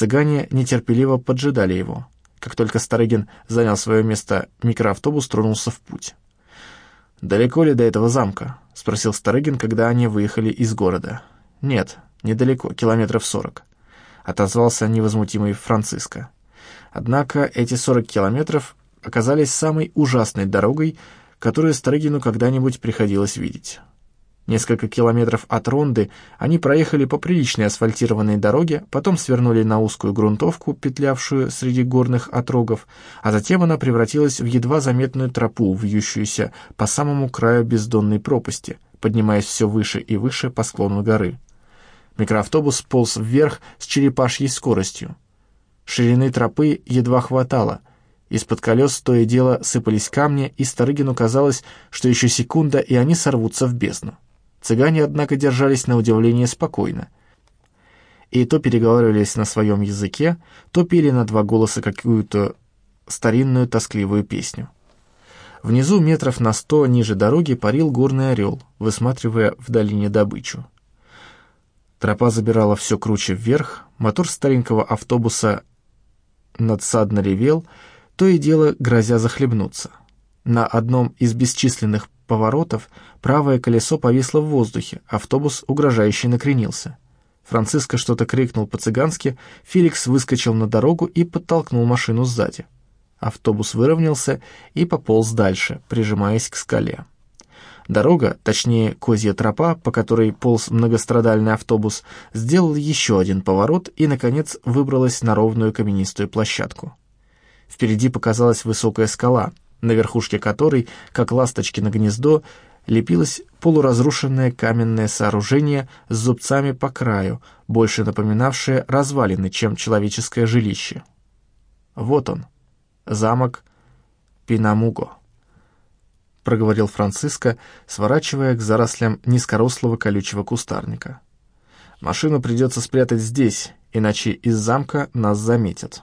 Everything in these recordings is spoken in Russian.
Цыгане нетерпеливо поджидали его. Как только Старыгин занял свое место, микроавтобус тронулся в путь. «Далеко ли до этого замка?» — спросил Старыгин, когда они выехали из города. «Нет, недалеко, километров сорок», — отозвался невозмутимый Франциско. Однако эти сорок километров оказались самой ужасной дорогой, которую Старыгину когда-нибудь приходилось видеть. Несколько километров от Ронды они проехали по приличной асфальтированной дороге, потом свернули на узкую грунтовку, петлявшую среди горных отрогов, а затем она превратилась в едва заметную тропу, вьющуюся по самому краю бездонной пропасти, поднимаясь все выше и выше по склону горы. Микроавтобус полз вверх с черепашьей скоростью. Ширины тропы едва хватало. Из-под колес то и дело сыпались камни, и Старыгину казалось, что еще секунда, и они сорвутся в бездну. Цыгане, однако, держались на удивление спокойно. И то переговаривались на своем языке, то пели на два голоса какую-то старинную тоскливую песню. Внизу метров на сто ниже дороги парил горный орел, высматривая в долине добычу. Тропа забирала все круче вверх, мотор старенького автобуса надсадно ревел, то и дело грозя захлебнуться. На одном из бесчисленных поворотов правое колесо повисло в воздухе, автобус угрожающе накренился. Франциско что-то крикнул по-цыгански, Феликс выскочил на дорогу и подтолкнул машину сзади. Автобус выровнялся и пополз дальше, прижимаясь к скале. Дорога, точнее козья тропа, по которой полз многострадальный автобус, сделала еще один поворот и, наконец, выбралась на ровную каменистую площадку. Впереди показалась высокая скала — на верхушке которой, как ласточки на гнездо, лепилось полуразрушенное каменное сооружение с зубцами по краю, больше напоминавшее развалины, чем человеческое жилище. Вот он, замок Пинамуго, проговорил Франциско, сворачивая к зарослям низкорослого колючего кустарника. Машину придется спрятать здесь, иначе из замка нас заметят.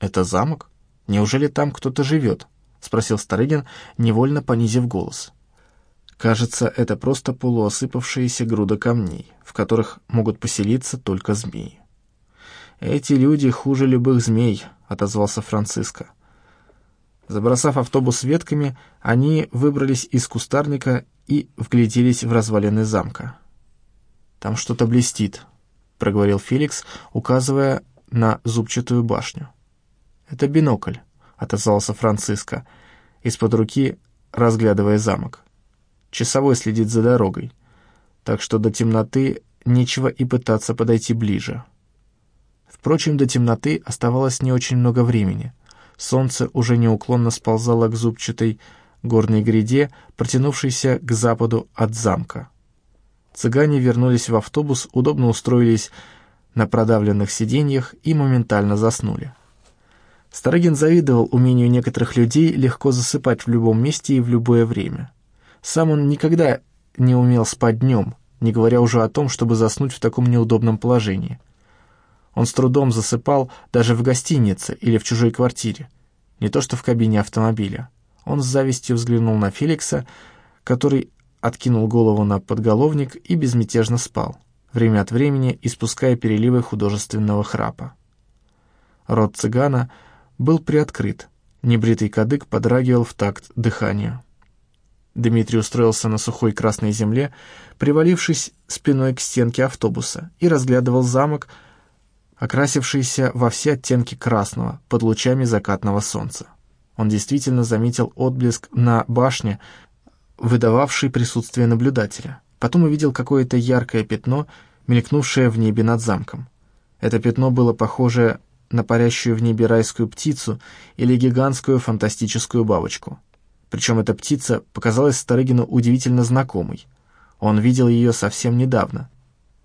Это замок? Неужели там кто-то живет? — спросил Старыгин, невольно понизив голос. «Кажется, это просто полуосыпавшаяся груда камней, в которых могут поселиться только змеи». «Эти люди хуже любых змей», — отозвался Франциско. Забросав автобус ветками, они выбрались из кустарника и вгляделись в развалины замка. «Там что-то блестит», — проговорил Феликс, указывая на зубчатую башню. «Это бинокль отозвался Франциско, из-под руки разглядывая замок. Часовой следит за дорогой, так что до темноты нечего и пытаться подойти ближе. Впрочем, до темноты оставалось не очень много времени. Солнце уже неуклонно сползало к зубчатой горной гряде, протянувшейся к западу от замка. Цыгане вернулись в автобус, удобно устроились на продавленных сиденьях и моментально заснули. Старыгин завидовал умению некоторых людей легко засыпать в любом месте и в любое время. Сам он никогда не умел спать днем, не говоря уже о том, чтобы заснуть в таком неудобном положении. Он с трудом засыпал даже в гостинице или в чужой квартире, не то что в кабине автомобиля. Он с завистью взглянул на Феликса, который откинул голову на подголовник и безмятежно спал, время от времени испуская переливы художественного храпа. Рот цыгана — был приоткрыт. Небритый кадык подрагивал в такт дыханию. Дмитрий устроился на сухой красной земле, привалившись спиной к стенке автобуса, и разглядывал замок, окрасившийся во все оттенки красного под лучами закатного солнца. Он действительно заметил отблеск на башне, выдававший присутствие наблюдателя. Потом увидел какое-то яркое пятно, мелькнувшее в небе над замком. Это пятно было похоже на парящую в небе райскую птицу или гигантскую фантастическую бабочку. Причем эта птица показалась Старыгину удивительно знакомой. Он видел ее совсем недавно.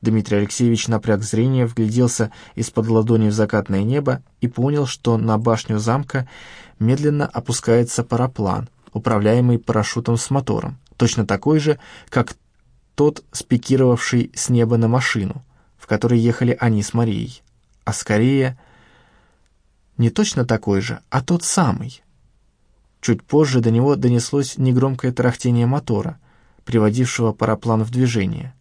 Дмитрий Алексеевич напряг зрение, вгляделся из-под ладони в закатное небо и понял, что на башню замка медленно опускается параплан, управляемый парашютом с мотором, точно такой же, как тот, спикировавший с неба на машину, в которой ехали они с Марией, а скорее не точно такой же, а тот самый. Чуть позже до него донеслось негромкое тарахтение мотора, приводившего параплан в движение.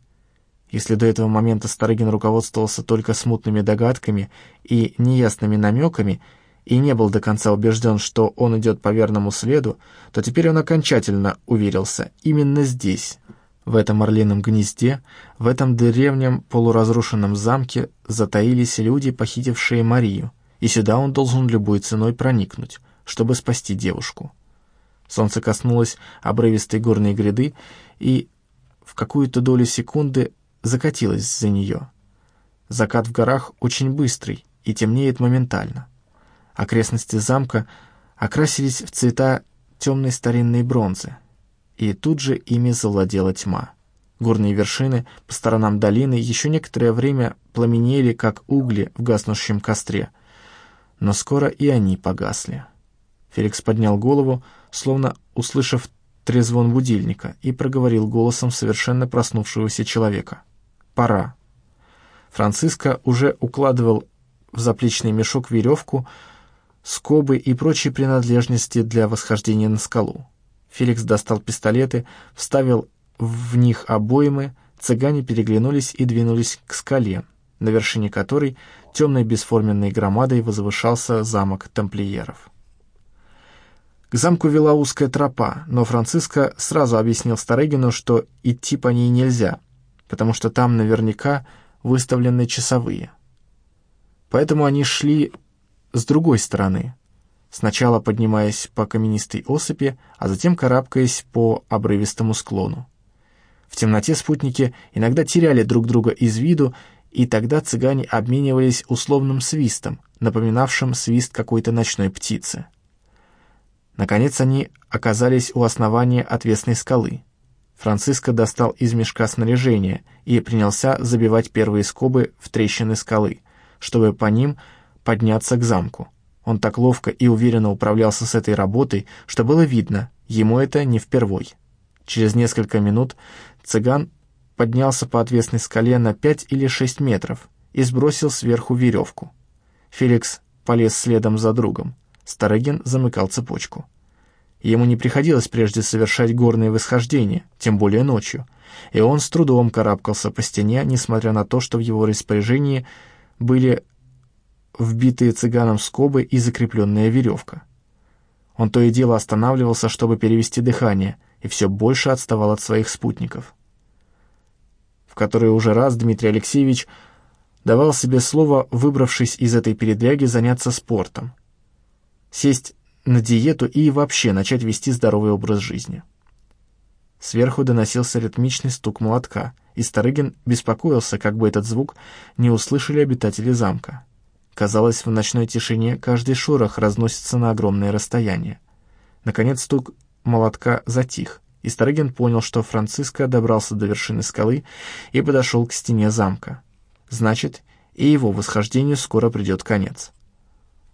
Если до этого момента Старыгин руководствовался только смутными догадками и неясными намеками и не был до конца убежден, что он идет по верному следу, то теперь он окончательно уверился именно здесь, в этом орлином гнезде, в этом древнем полуразрушенном замке затаились люди, похитившие Марию, и сюда он должен любой ценой проникнуть, чтобы спасти девушку. Солнце коснулось обрывистой горной гряды и в какую-то долю секунды закатилось за нее. Закат в горах очень быстрый и темнеет моментально. Окрестности замка окрасились в цвета темной старинной бронзы, и тут же ими завладела тьма. Горные вершины по сторонам долины еще некоторое время пламенели, как угли в гаснущем костре, но скоро и они погасли. Феликс поднял голову, словно услышав трезвон будильника, и проговорил голосом совершенно проснувшегося человека. «Пора». Франциско уже укладывал в заплечный мешок веревку, скобы и прочие принадлежности для восхождения на скалу. Феликс достал пистолеты, вставил в них обоймы, цыгане переглянулись и двинулись к скале, на вершине которой темной бесформенной громадой возвышался замок тамплиеров. К замку вела узкая тропа, но Франциско сразу объяснил Старыгину, что идти по ней нельзя, потому что там наверняка выставлены часовые. Поэтому они шли с другой стороны, сначала поднимаясь по каменистой осыпи, а затем карабкаясь по обрывистому склону. В темноте спутники иногда теряли друг друга из виду, и тогда цыгане обменивались условным свистом, напоминавшим свист какой-то ночной птицы. Наконец они оказались у основания отвесной скалы. Франциско достал из мешка снаряжение и принялся забивать первые скобы в трещины скалы, чтобы по ним подняться к замку. Он так ловко и уверенно управлялся с этой работой, что было видно, ему это не впервой. Через несколько минут цыган поднялся по отвесной скале на пять или шесть метров и сбросил сверху веревку. Феликс полез следом за другом. Старыгин замыкал цепочку. Ему не приходилось прежде совершать горные восхождения, тем более ночью, и он с трудом карабкался по стене, несмотря на то, что в его распоряжении были вбитые цыганом скобы и закрепленная веревка. Он то и дело останавливался, чтобы перевести дыхание, и все больше отставал от своих спутников. В который уже раз Дмитрий Алексеевич давал себе слово, выбравшись из этой передряги, заняться спортом. Сесть на диету и вообще начать вести здоровый образ жизни. Сверху доносился ритмичный стук молотка, и Старыгин беспокоился, как бы этот звук не услышали обитатели замка. Казалось, в ночной тишине каждый шорох разносится на огромное расстояние. Наконец стук молотка затих, и Старыгин понял, что Франциско добрался до вершины скалы и подошел к стене замка. Значит, и его восхождению скоро придет конец.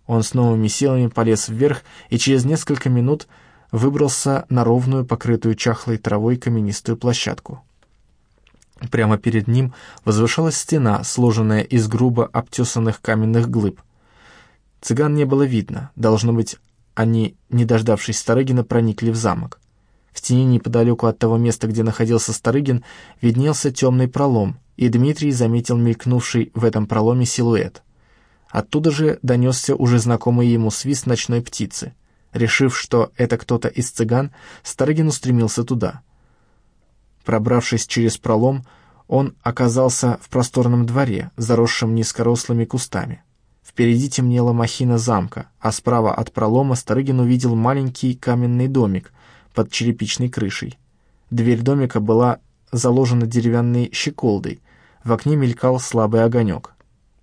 Он с новыми силами полез вверх и через несколько минут выбрался на ровную, покрытую чахлой травой каменистую площадку. Прямо перед ним возвышалась стена, сложенная из грубо обтесанных каменных глыб. Цыган не было видно, должно быть, они, не дождавшись Старыгина, проникли в замок. В стене неподалеку от того места, где находился Старыгин, виднелся темный пролом, и Дмитрий заметил мелькнувший в этом проломе силуэт. Оттуда же донесся уже знакомый ему свист ночной птицы. Решив, что это кто-то из цыган, Старыгин устремился туда — Пробравшись через пролом, он оказался в просторном дворе, заросшем низкорослыми кустами. Впереди темнела махина замка, а справа от пролома Старыгин увидел маленький каменный домик под черепичной крышей. Дверь домика была заложена деревянной щеколдой, в окне мелькал слабый огонек.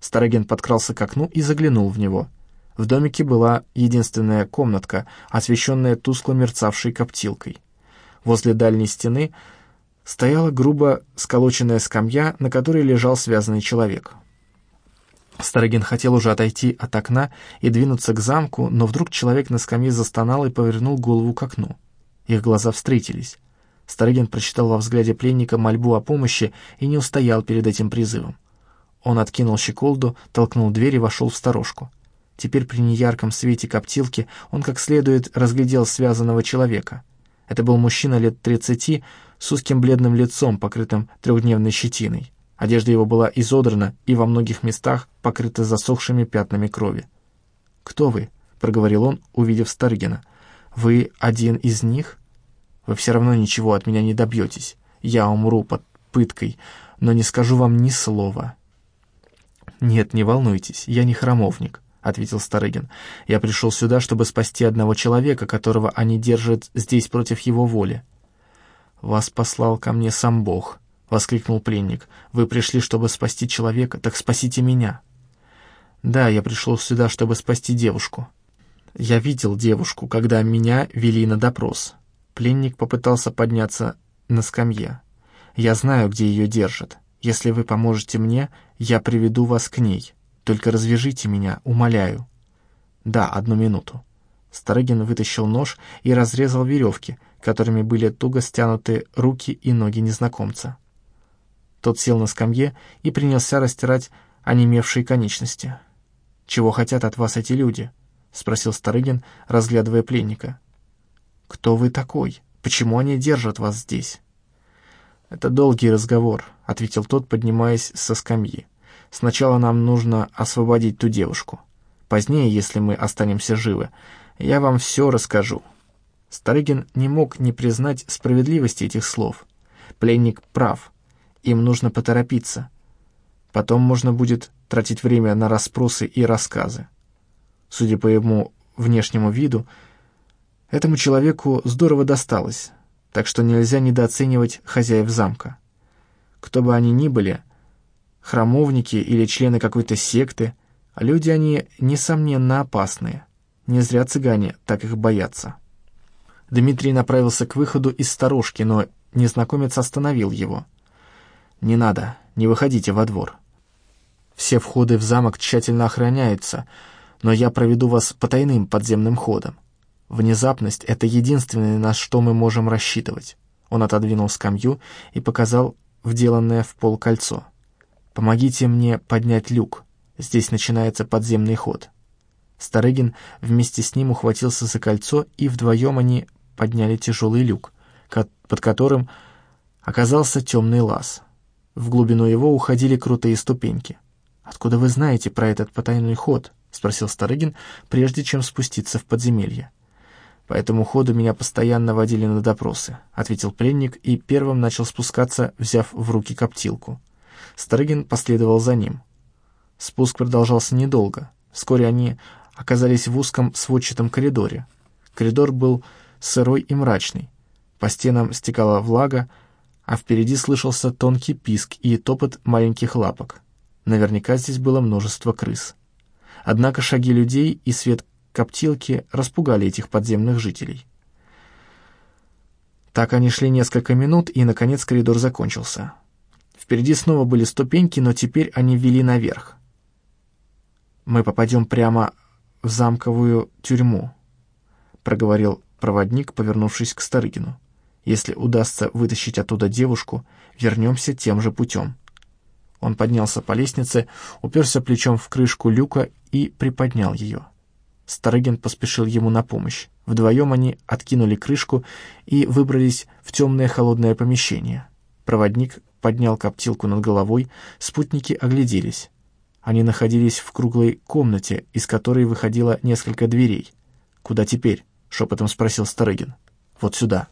Старыгин подкрался к окну и заглянул в него. В домике была единственная комнатка, освещенная тускло мерцавшей коптилкой. Возле дальней стены — стояла грубо сколоченная скамья, на которой лежал связанный человек. Старыгин хотел уже отойти от окна и двинуться к замку, но вдруг человек на скамье застонал и повернул голову к окну. Их глаза встретились. Старыгин прочитал во взгляде пленника мольбу о помощи и не устоял перед этим призывом. Он откинул щеколду, толкнул дверь и вошел в сторожку. Теперь при неярком свете коптилки он как следует разглядел связанного человека. Это был мужчина лет тридцати, с узким бледным лицом, покрытым трехдневной щетиной. Одежда его была изодрана и во многих местах покрыта засохшими пятнами крови. «Кто вы?» — проговорил он, увидев Старыгина. «Вы один из них? Вы все равно ничего от меня не добьетесь. Я умру под пыткой, но не скажу вам ни слова». «Нет, не волнуйтесь, я не храмовник», — ответил Старыгин. «Я пришел сюда, чтобы спасти одного человека, которого они держат здесь против его воли». «Вас послал ко мне сам Бог», — воскликнул пленник. «Вы пришли, чтобы спасти человека, так спасите меня». «Да, я пришел сюда, чтобы спасти девушку». «Я видел девушку, когда меня вели на допрос». Пленник попытался подняться на скамье. «Я знаю, где ее держат. Если вы поможете мне, я приведу вас к ней. Только развяжите меня, умоляю». «Да, одну минуту». Старыгин вытащил нож и разрезал веревки, которыми были туго стянуты руки и ноги незнакомца. Тот сел на скамье и принялся растирать онемевшие конечности. «Чего хотят от вас эти люди?» — спросил Старыгин, разглядывая пленника. «Кто вы такой? Почему они держат вас здесь?» «Это долгий разговор», — ответил тот, поднимаясь со скамьи. «Сначала нам нужно освободить ту девушку. Позднее, если мы останемся живы, я вам все расскажу». Старыгин не мог не признать справедливости этих слов. Пленник прав. Им нужно поторопиться. Потом можно будет тратить время на расспросы и рассказы. Судя по ему внешнему виду, этому человеку здорово досталось, так что нельзя недооценивать хозяев замка. Кто бы они ни были, храмовники или члены какой-то секты, люди они, несомненно, опасные. Не зря цыгане так их боятся. Дмитрий направился к выходу из сторожки, но незнакомец остановил его. «Не надо, не выходите во двор. Все входы в замок тщательно охраняются, но я проведу вас по тайным подземным ходам. Внезапность — это единственное, на что мы можем рассчитывать». Он отодвинул скамью и показал вделанное в пол кольцо. «Помогите мне поднять люк. Здесь начинается подземный ход». Старыгин вместе с ним ухватился за кольцо, и вдвоем они подняли тяжелый люк, под которым оказался темный лаз. В глубину его уходили крутые ступеньки. «Откуда вы знаете про этот потайной ход?» — спросил Старыгин, прежде чем спуститься в подземелье. «По этому ходу меня постоянно водили на допросы», — ответил пленник и первым начал спускаться, взяв в руки коптилку. Старыгин последовал за ним. Спуск продолжался недолго. Вскоре они оказались в узком сводчатом коридоре. Коридор был сырой и мрачный. По стенам стекала влага, а впереди слышался тонкий писк и топот маленьких лапок. Наверняка здесь было множество крыс. Однако шаги людей и свет коптилки распугали этих подземных жителей. Так они шли несколько минут, и, наконец, коридор закончился. Впереди снова были ступеньки, но теперь они вели наверх. «Мы попадем прямо в замковую тюрьму», — проговорил проводник, повернувшись к Старыгину. «Если удастся вытащить оттуда девушку, вернемся тем же путем». Он поднялся по лестнице, уперся плечом в крышку люка и приподнял ее. Старыгин поспешил ему на помощь. Вдвоем они откинули крышку и выбрались в темное холодное помещение. Проводник поднял коптилку над головой, спутники огляделись. Они находились в круглой комнате, из которой выходило несколько дверей. «Куда теперь?» — шепотом спросил Старыгин. «Вот сюда».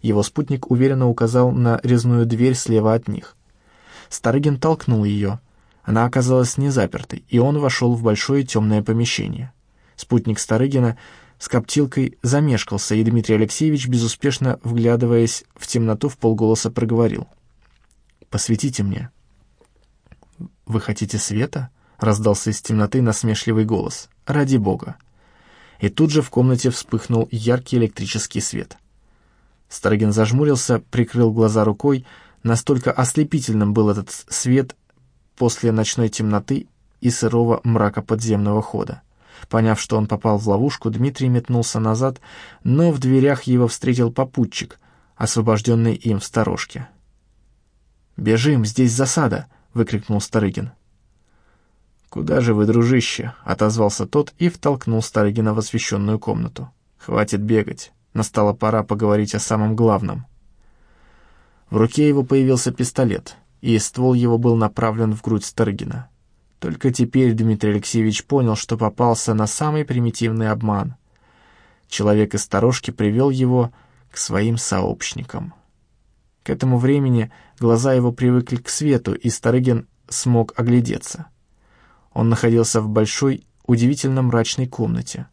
Его спутник уверенно указал на резную дверь слева от них. Старыгин толкнул ее. Она оказалась не запертой, и он вошел в большое темное помещение. Спутник Старыгина с коптилкой замешкался, и Дмитрий Алексеевич, безуспешно вглядываясь в темноту, в полголоса проговорил. «Посветите мне». «Вы хотите света?» — раздался из темноты насмешливый голос. «Ради бога!» и тут же в комнате вспыхнул яркий электрический свет. Старыгин зажмурился, прикрыл глаза рукой, настолько ослепительным был этот свет после ночной темноты и сырого мрака подземного хода. Поняв, что он попал в ловушку, Дмитрий метнулся назад, но в дверях его встретил попутчик, освобожденный им в сторожке. «Бежим, здесь засада!» — выкрикнул Старыгин. «Куда же вы, дружище?» — отозвался тот и втолкнул Старыгина в освещенную комнату. «Хватит бегать. Настала пора поговорить о самом главном». В руке его появился пистолет. и ствол его был направлен в грудь Старыгина. Только теперь Дмитрий Алексеевич понял, что попался на самый примитивный обман. Человек из сторожки привел его к своим сообщникам. К этому времени глаза его привыкли к свету, и Старыгин смог оглядеться. Он находился в большой, удивительно мрачной комнате.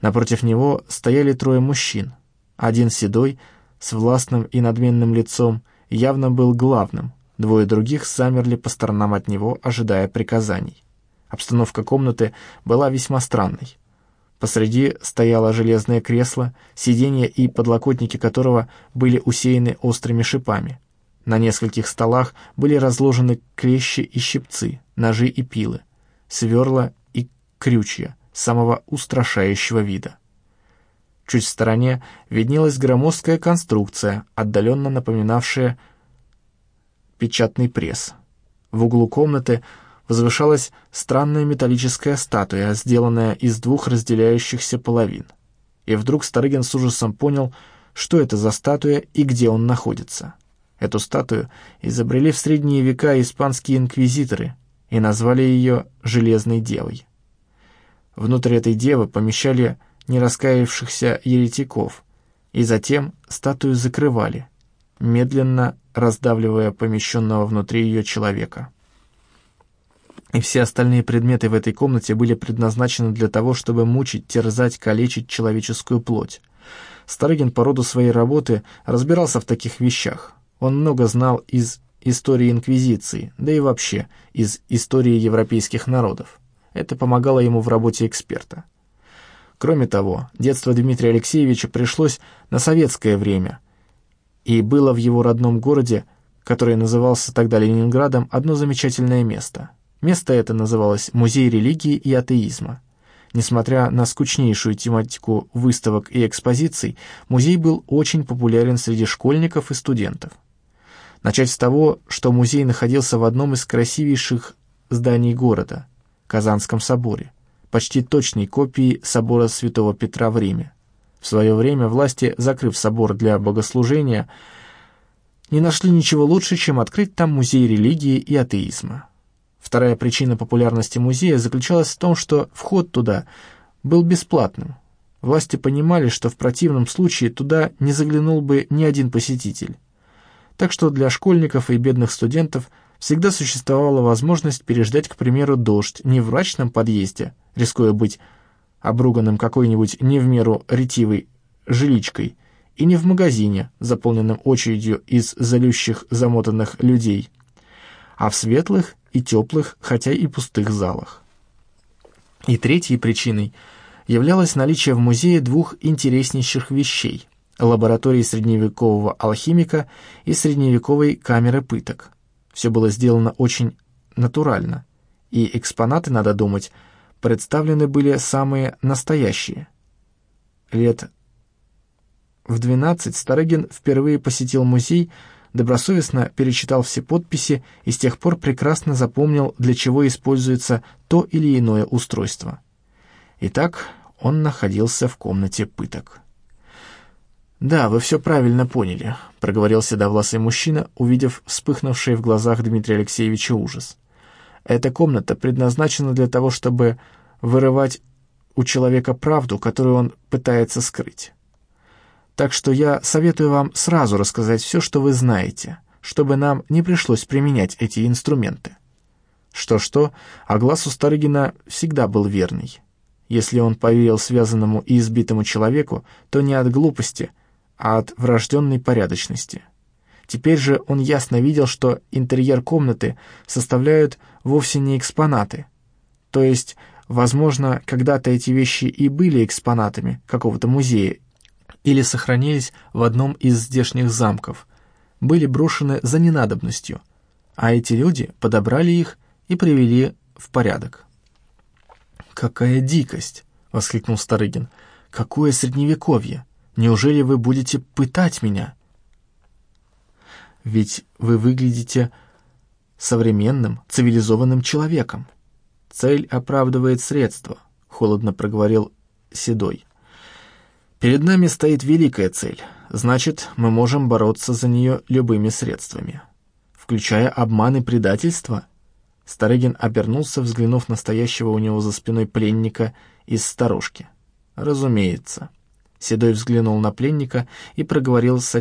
Напротив него стояли трое мужчин. Один седой, с властным и надменным лицом, явно был главным, двое других замерли по сторонам от него, ожидая приказаний. Обстановка комнаты была весьма странной. Посреди стояло железное кресло, сиденье и подлокотники которого были усеяны острыми шипами. На нескольких столах были разложены клещи и щипцы, ножи и пилы, сверла и крючья самого устрашающего вида. Чуть в стороне виднелась громоздкая конструкция, отдаленно напоминавшая печатный пресс. В углу комнаты возвышалась странная металлическая статуя, сделанная из двух разделяющихся половин. И вдруг Старыгин с ужасом понял, что это за статуя и где он находится. Эту статую изобрели в средние века испанские инквизиторы и назвали ее «Железной девой». Внутрь этой девы помещали нераскаявшихся еретиков, и затем статую закрывали, медленно раздавливая помещенного внутри ее человека. И все остальные предметы в этой комнате были предназначены для того, чтобы мучить, терзать, калечить человеческую плоть. Старыгин по роду своей работы разбирался в таких вещах. Он много знал из истории Инквизиции, да и вообще из истории европейских народов. Это помогало ему в работе эксперта. Кроме того, детство Дмитрия Алексеевича пришлось на советское время, и было в его родном городе, который назывался тогда Ленинградом, одно замечательное место. Место это называлось «Музей религии и атеизма». Несмотря на скучнейшую тематику выставок и экспозиций, музей был очень популярен среди школьников и студентов. Начать с того, что музей находился в одном из красивейших зданий города – Казанском соборе почти точной копией собора Святого Петра в Риме. В свое время власти, закрыв собор для богослужения, не нашли ничего лучше, чем открыть там музей религии и атеизма. Вторая причина популярности музея заключалась в том, что вход туда был бесплатным. Власти понимали, что в противном случае туда не заглянул бы ни один посетитель. Так что для школьников и бедных студентов всегда существовала возможность переждать, к примеру, дождь не в мрачном подъезде, рискуя быть обруганным какой-нибудь не в меру ретивой жиличкой, и не в магазине, заполненном очередью из залющих замотанных людей, а в светлых и теплых, хотя и пустых залах. И третьей причиной являлось наличие в музее двух интереснейших вещей – лаборатории средневекового алхимика и средневековой камеры пыток. Все было сделано очень натурально, и экспонаты, надо думать, – представлены были самые настоящие. Лет в 12 Старыгин впервые посетил музей, добросовестно перечитал все подписи и с тех пор прекрасно запомнил, для чего используется то или иное устройство. Итак, он находился в комнате пыток. «Да, вы все правильно поняли», — проговорил седовласый мужчина, увидев вспыхнувший в глазах Дмитрия Алексеевича ужас. Эта комната предназначена для того, чтобы вырывать у человека правду, которую он пытается скрыть. Так что я советую вам сразу рассказать все, что вы знаете, чтобы нам не пришлось применять эти инструменты. Что-что, а глаз у Старыгина всегда был верный. Если он поверил связанному и избитому человеку, то не от глупости, а от врожденной порядочности. Теперь же он ясно видел, что интерьер комнаты составляют вовсе не экспонаты. То есть, возможно, когда-то эти вещи и были экспонатами какого-то музея или сохранились в одном из здешних замков, были брошены за ненадобностью, а эти люди подобрали их и привели в порядок. «Какая дикость!» — воскликнул Старыгин. «Какое средневековье! Неужели вы будете пытать меня?» Ведь вы выглядите современным, цивилизованным человеком. Цель оправдывает средства, холодно проговорил Седой. Перед нами стоит великая цель, значит, мы можем бороться за нее любыми средствами. Включая обман и предательство?» Старыгин обернулся, взглянув на стоящего у него за спиной пленника из сторожки. «Разумеется». Седой взглянул на пленника и проговорил с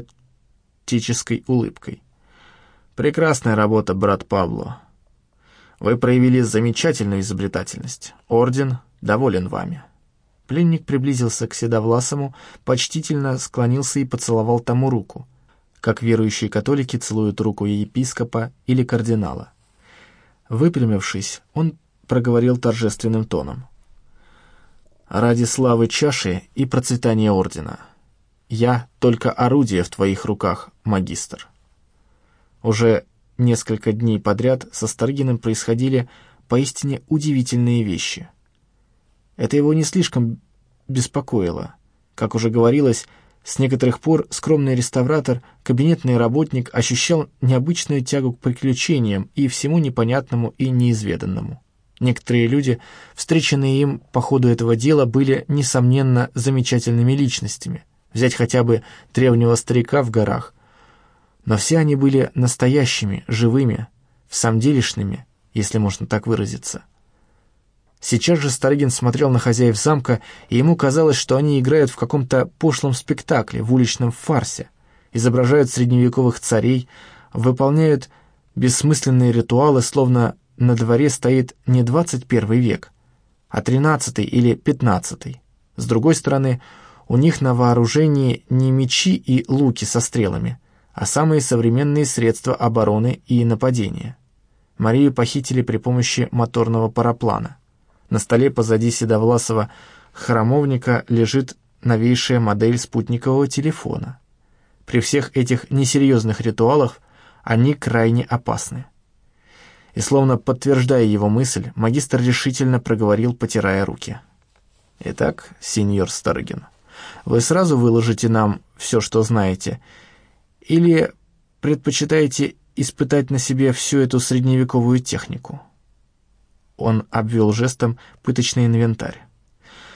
отеческой улыбкой. «Прекрасная работа, брат Пабло. Вы проявили замечательную изобретательность. Орден доволен вами». Пленник приблизился к Седовласому, почтительно склонился и поцеловал тому руку, как верующие католики целуют руку епископа или кардинала. Выпрямившись, он проговорил торжественным тоном. «Ради славы чаши и процветания ордена. Я только орудие в твоих руках, магистр». Уже несколько дней подряд со Старгиным происходили поистине удивительные вещи. Это его не слишком беспокоило. Как уже говорилось, с некоторых пор скромный реставратор, кабинетный работник ощущал необычную тягу к приключениям и всему непонятному и неизведанному. Некоторые люди, встреченные им по ходу этого дела, были, несомненно, замечательными личностями. Взять хотя бы древнего старика в горах. Но все они были настоящими, живыми, всамделишными, если можно так выразиться. Сейчас же Старыгин смотрел на хозяев замка, и ему казалось, что они играют в каком-то пошлом спектакле, в уличном фарсе, изображают средневековых царей, выполняют бессмысленные ритуалы, словно на дворе стоит не 21 век, а 13 или 15. С другой стороны, у них на вооружении не мечи и луки со стрелами, а самые современные средства обороны и нападения. Марию похитили при помощи моторного параплана. На столе позади седовласого храмовника лежит новейшая модель спутникового телефона. При всех этих несерьезных ритуалах они крайне опасны. И словно подтверждая его мысль, магистр решительно проговорил, потирая руки. «Итак, сеньор Старыгин, вы сразу выложите нам все, что знаете, или предпочитаете испытать на себе всю эту средневековую технику?» Он обвел жестом пыточный инвентарь.